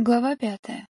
Глава пятая.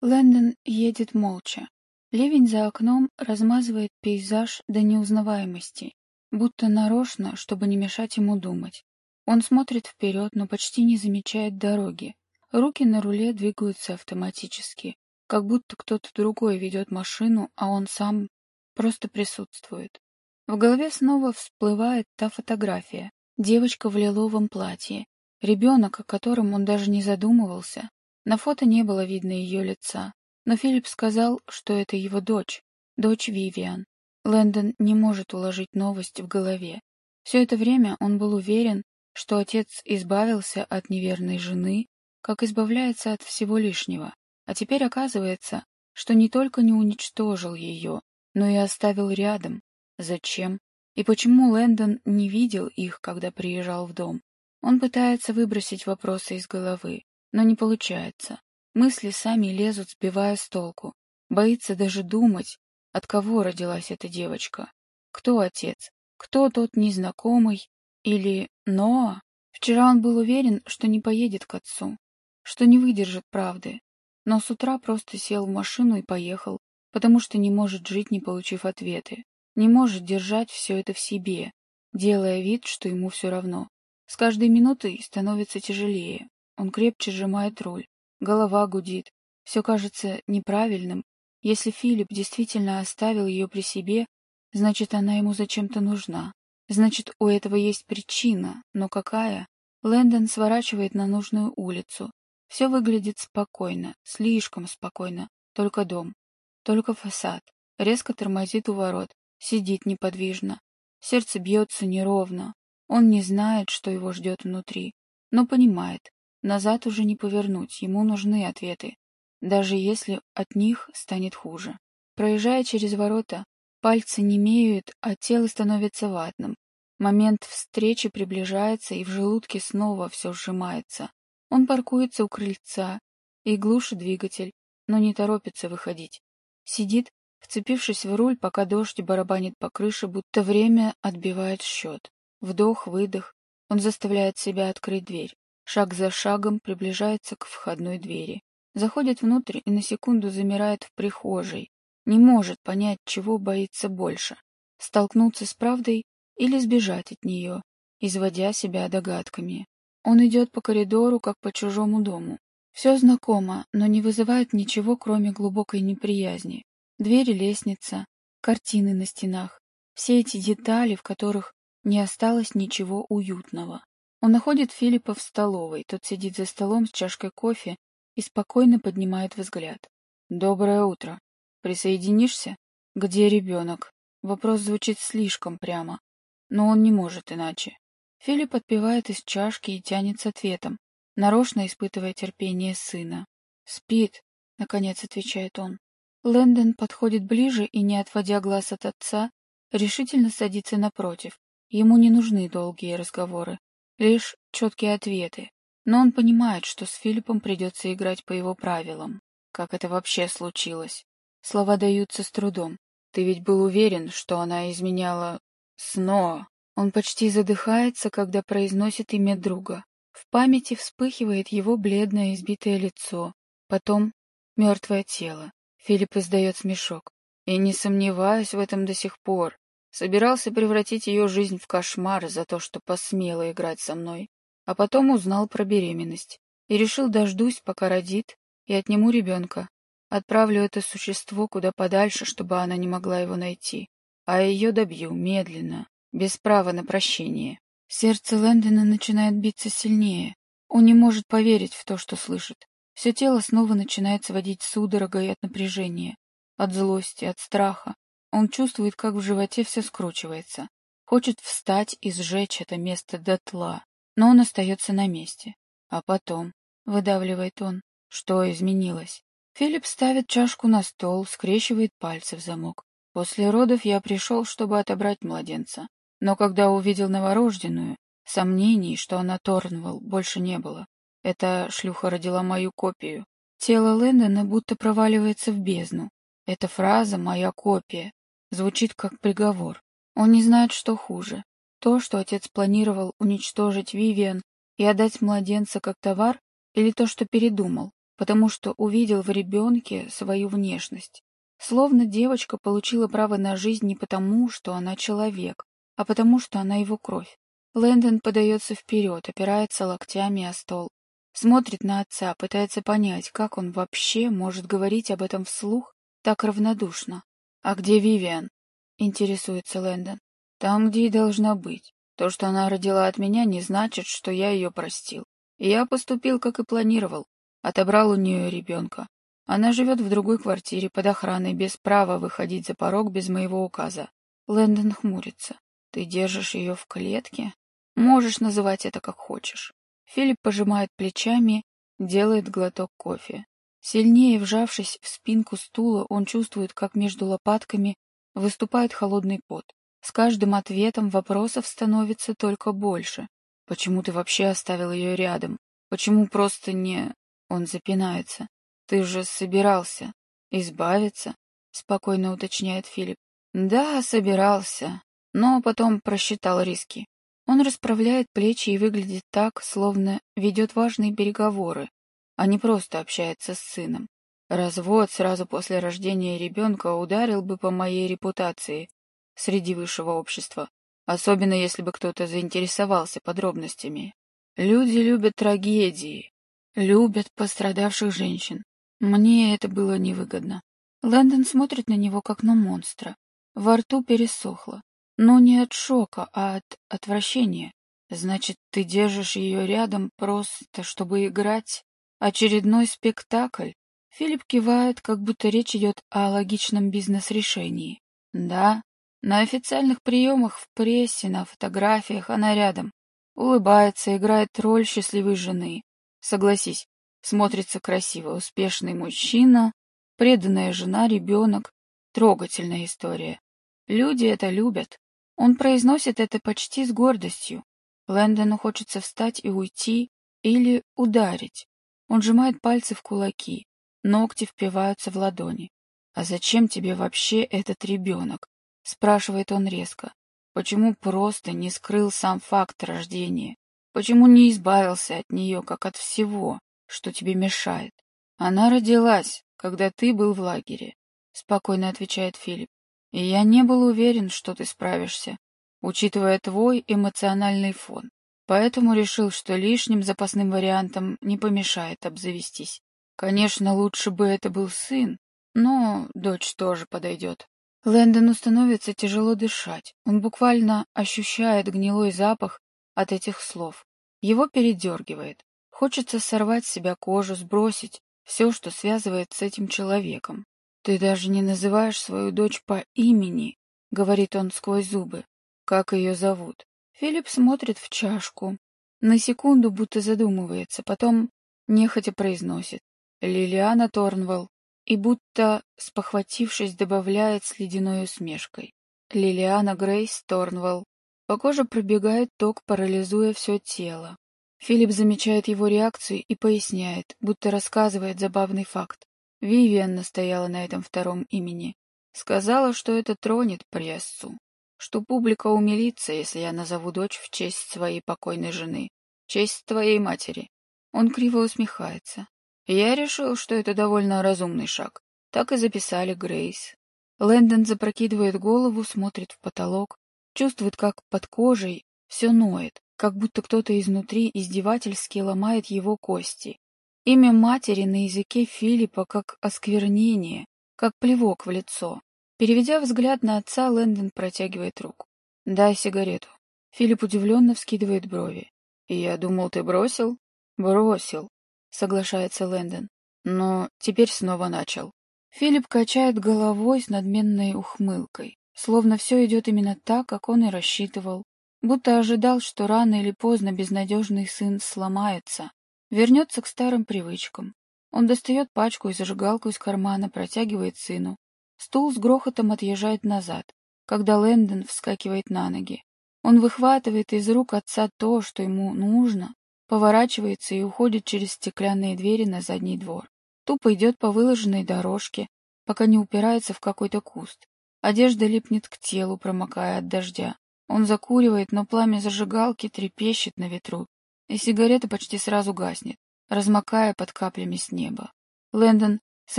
Лэндон едет молча. Ливень за окном размазывает пейзаж до неузнаваемости, будто нарочно, чтобы не мешать ему думать. Он смотрит вперед, но почти не замечает дороги. Руки на руле двигаются автоматически, как будто кто-то другой ведет машину, а он сам просто присутствует. В голове снова всплывает та фотография. Девочка в лиловом платье. Ребенок, о котором он даже не задумывался, на фото не было видно ее лица, но Филипп сказал, что это его дочь, дочь Вивиан. Лэндон не может уложить новость в голове. Все это время он был уверен, что отец избавился от неверной жены, как избавляется от всего лишнего, а теперь оказывается, что не только не уничтожил ее, но и оставил рядом. Зачем? И почему Лэндон не видел их, когда приезжал в дом? Он пытается выбросить вопросы из головы, но не получается. Мысли сами лезут, сбивая с толку. Боится даже думать, от кого родилась эта девочка. Кто отец? Кто тот незнакомый? Или Ноа? Вчера он был уверен, что не поедет к отцу, что не выдержит правды. Но с утра просто сел в машину и поехал, потому что не может жить, не получив ответы. Не может держать все это в себе, делая вид, что ему все равно. С каждой минутой становится тяжелее. Он крепче сжимает руль. Голова гудит. Все кажется неправильным. Если Филипп действительно оставил ее при себе, значит, она ему зачем-то нужна. Значит, у этого есть причина. Но какая? Лэндон сворачивает на нужную улицу. Все выглядит спокойно, слишком спокойно. Только дом. Только фасад. Резко тормозит у ворот. Сидит неподвижно. Сердце бьется неровно. Он не знает, что его ждет внутри, но понимает, Назад уже не повернуть, ему нужны ответы, даже если от них станет хуже. Проезжая через ворота, пальцы немеют, а тело становится ватным. Момент встречи приближается, и в желудке снова все сжимается. Он паркуется у крыльца и глушит двигатель, но не торопится выходить. Сидит, вцепившись в руль, пока дождь барабанит по крыше, будто время отбивает счет. Вдох-выдох. Он заставляет себя открыть дверь. Шаг за шагом приближается к входной двери. Заходит внутрь и на секунду замирает в прихожей. Не может понять, чего боится больше. Столкнуться с правдой или сбежать от нее, изводя себя догадками. Он идет по коридору, как по чужому дому. Все знакомо, но не вызывает ничего, кроме глубокой неприязни. Двери, лестница, картины на стенах. Все эти детали, в которых не осталось ничего уютного. Он находит Филиппа в столовой. Тот сидит за столом с чашкой кофе и спокойно поднимает взгляд. «Доброе утро. Присоединишься? Где ребенок?» Вопрос звучит слишком прямо, но он не может иначе. Филипп отпивает из чашки и тянет с ответом, нарочно испытывая терпение сына. «Спит», — наконец отвечает он. Лэндон подходит ближе и, не отводя глаз от отца, решительно садится напротив. Ему не нужны долгие разговоры лишь четкие ответы. Но он понимает, что с Филиппом придется играть по его правилам. Как это вообще случилось? Слова даются с трудом. Ты ведь был уверен, что она изменяла снова. Он почти задыхается, когда произносит имя друга. В памяти вспыхивает его бледное избитое лицо. Потом мертвое тело. Филипп издает смешок. И не сомневаюсь в этом до сих пор. Собирался превратить ее жизнь в кошмар за то, что посмела играть со мной. А потом узнал про беременность. И решил дождусь, пока родит, и отниму ребенка. Отправлю это существо куда подальше, чтобы она не могла его найти. А ее добью, медленно, без права на прощение. Сердце Лэндона начинает биться сильнее. Он не может поверить в то, что слышит. Все тело снова начинает сводить судорогой от напряжения, от злости, от страха. Он чувствует, как в животе все скручивается. Хочет встать и сжечь это место дотла, но он остается на месте. А потом, выдавливает он, что изменилось. Филипп ставит чашку на стол, скрещивает пальцы в замок. После родов я пришел, чтобы отобрать младенца. Но когда увидел новорожденную, сомнений, что она Торнвелл, больше не было. Эта шлюха родила мою копию. Тело Лэндона будто проваливается в бездну. Эта фраза «моя копия» звучит как приговор. Он не знает, что хуже. То, что отец планировал уничтожить Вивиан и отдать младенца как товар, или то, что передумал. потому что увидел в ребенке свою внешность. Словно девочка получила право на жизнь не потому, что она человек, а потому, что она его кровь. Лэндон подается вперед, опирается локтями о стол, смотрит на отца, пытается понять, как он вообще может говорить об этом вслух так равнодушно. «А где Вивиан?» — интересуется Лэндон. «Там, где и должна быть. То, что она родила от меня, не значит, что я ее простил. Я поступил, как и планировал. Отобрал у нее ребенка. Она живет в другой квартире под охраной, без права выходить за порог без моего указа. Лэндон хмурится. Ты держишь ее в клетке? Можешь называть это как хочешь. Филипп пожимает плечами, делает глоток кофе. Сильнее вжавшись в спинку стула, он чувствует, как между лопатками выступает холодный пот. С каждым ответом вопросов становится только больше. Почему ты вообще оставил ее рядом? Почему просто не... Он запинается. Ты же собирался избавиться? Спокойно уточняет Филипп. Да, собирался, но потом просчитал риски. Он расправляет плечи и выглядит так, словно ведет важные переговоры, а не просто общается с сыном. Развод сразу после рождения ребенка ударил бы по моей репутации среди высшего общества, особенно если бы кто-то заинтересовался подробностями. Люди любят трагедии, любят пострадавших женщин. Мне это было невыгодно. Лэндон смотрит на него, как на монстра. Во рту пересохло. Но не от шока, а от отвращения. Значит, ты держишь ее рядом просто, чтобы играть очередной спектакль? Филипп кивает, как будто речь идет о логичном бизнес-решении. Да, на официальных приемах в прессе, на фотографиях она рядом. Улыбается, играет роль счастливой жены. Согласись, смотрится красиво, успешный мужчина, преданная жена, ребенок. Трогательная история. Люди это любят. Он произносит это почти с гордостью. Лэндону хочется встать и уйти или ударить. Он сжимает пальцы в кулаки, ногти впиваются в ладони. «А зачем тебе вообще этот ребенок?» — спрашивает он резко. «Почему просто не скрыл сам факт рождения? Почему не избавился от нее, как от всего, что тебе мешает? Она родилась, когда ты был в лагере», — спокойно отвечает Филипп. И я не был уверен, что ты справишься, учитывая твой эмоциональный фон. Поэтому решил, что лишним запасным вариантом не помешает обзавестись. Конечно, лучше бы это был сын, но дочь тоже подойдет. Лэндону становится тяжело дышать. Он буквально ощущает гнилой запах от этих слов. Его передергивает. Хочется сорвать с себя кожу, сбросить все, что связывает с этим человеком. «Ты даже не называешь свою дочь по имени», — говорит он сквозь зубы. «Как ее зовут?» Филипп смотрит в чашку. На секунду будто задумывается, потом нехотя произносит. «Лилиана Торнвелл». И будто, спохватившись, добавляет с ледяной усмешкой. «Лилиана Грейс Торнвелл». По коже пробегает ток, парализуя все тело. Филипп замечает его реакцию и поясняет, будто рассказывает забавный факт. Вивиан настояла на этом втором имени. Сказала, что это тронет прессу, что публика умилится, если я назову дочь в честь своей покойной жены, в честь твоей матери. Он криво усмехается. Я решил, что это довольно разумный шаг. Так и записали Грейс. Лэндон запрокидывает голову, смотрит в потолок, чувствует, как под кожей все ноет, как будто кто-то изнутри издевательски ломает его кости. Имя матери на языке Филиппа как осквернение, как плевок в лицо. Переведя взгляд на отца, Лэндон протягивает руку. «Дай сигарету». Филипп удивленно вскидывает брови. «Я думал, ты бросил?» «Бросил», — соглашается Лэндон. «Но теперь снова начал». Филипп качает головой с надменной ухмылкой, словно все идет именно так, как он и рассчитывал, будто ожидал, что рано или поздно безнадежный сын сломается, Вернется к старым привычкам. Он достает пачку и зажигалку из кармана, протягивает сыну. Стул с грохотом отъезжает назад, когда Лэндон вскакивает на ноги. Он выхватывает из рук отца то, что ему нужно, поворачивается и уходит через стеклянные двери на задний двор. Тупо идет по выложенной дорожке, пока не упирается в какой-то куст. Одежда липнет к телу, промокая от дождя. Он закуривает, но пламя зажигалки трепещет на ветру, и сигарета почти сразу гаснет. размокая под каплями с неба. Лэндон с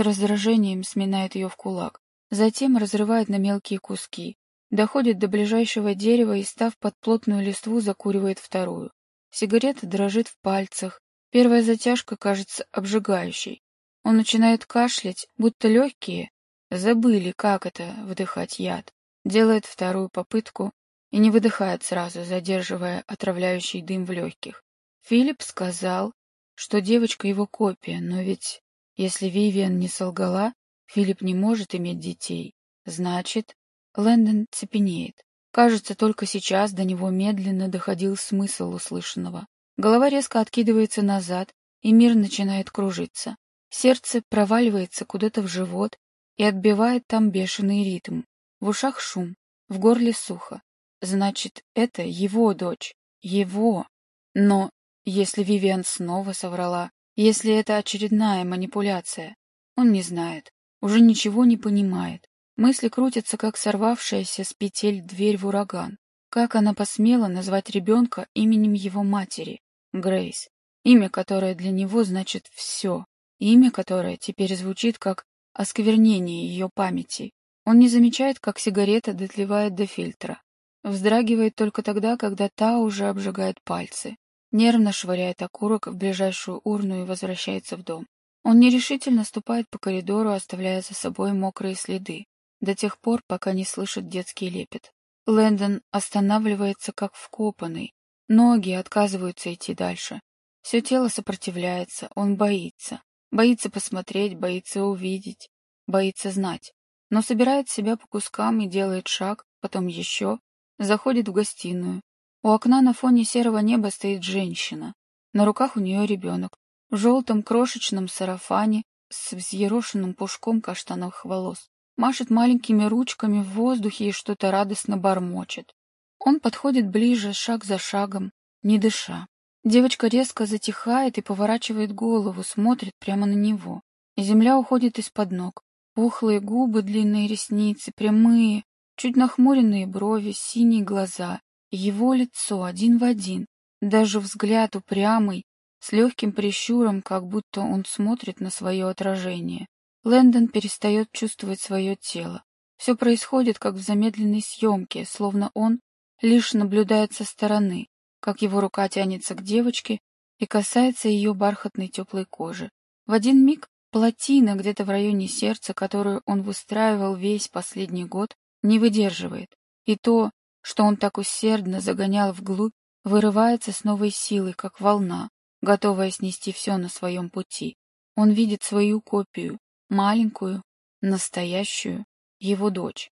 раздражением сминает ее в кулак, затем разрывает на мелкие куски, доходит до ближайшего дерева и, став под плотную листву, закуривает вторую. Сигарета дрожит в пальцах, первая затяжка кажется обжигающей. Он начинает кашлять, будто легкие забыли, как это — вдыхать яд. Делает вторую попытку и не выдыхает сразу, задерживая отравляющий дым в легких. Филипп сказал, что девочка его копия, но ведь если Вивиан не солгала, Филипп не может иметь детей. Значит, Лэндон цепенеет. Кажется, только сейчас до него медленно доходил смысл услышанного. Голова резко откидывается назад, и мир начинает кружиться. Сердце проваливается куда-то в живот и отбивает там бешеный ритм. В ушах шум, в горле сухо. Значит, это его дочь. Его. Но если Вивиан снова соврала, если это очередная манипуляция, он не знает, уже ничего не понимает. Мысли крутятся, как сорвавшаяся с петель дверь в ураган. Как она посмела назвать ребенка именем его матери, Грейс, имя, которое для него значит «все», имя, которое теперь звучит как осквернение ее памяти. Он не замечает, как сигарета дотлевает до фильтра. Вздрагивает только тогда, когда та уже обжигает пальцы. Нервно швыряет окурок в ближайшую урну и возвращается в дом. Он нерешительно ступает по коридору, оставляя за собой мокрые следы до тех пор, пока не слышит детский лепет. Лэндон останавливается как вкопанный. Ноги отказываются идти дальше. Все тело сопротивляется, он боится. Боится посмотреть, боится увидеть, боится знать. Но собирает себя по кускам и делает шаг, потом еще, заходит в гостиную. У окна на фоне серого неба стоит женщина. На руках у нее ребенок. В желтом крошечном сарафане с взъерошенным пушком каштановых волос машет маленькими ручками в воздухе и что-то радостно бормочет. Он подходит ближе, шаг за шагом, не дыша. Девочка резко затихает и поворачивает голову, смотрит прямо на него. Земля уходит из-под ног. Пухлые губы, длинные ресницы, прямые, чуть нахмуренные брови, синие глаза. Его лицо один в один. Даже взгляд упрямый, с легким прищуром, как будто он смотрит на свое отражение. Лэндон перестает чувствовать свое тело. Все происходит, как в замедленной съемке, словно он лишь наблюдает со стороны, как его рука тянется к девочке и касается ее бархатной теплой кожи. В один миг плотина где-то в районе сердца, которую он выстраивал весь последний год, не выдерживает, и то, что он так усердно загонял вглубь, вырывается с новой силой, как волна, готовая снести все на своем пути. Он видит свою копию, маленькую, настоящую, его дочь.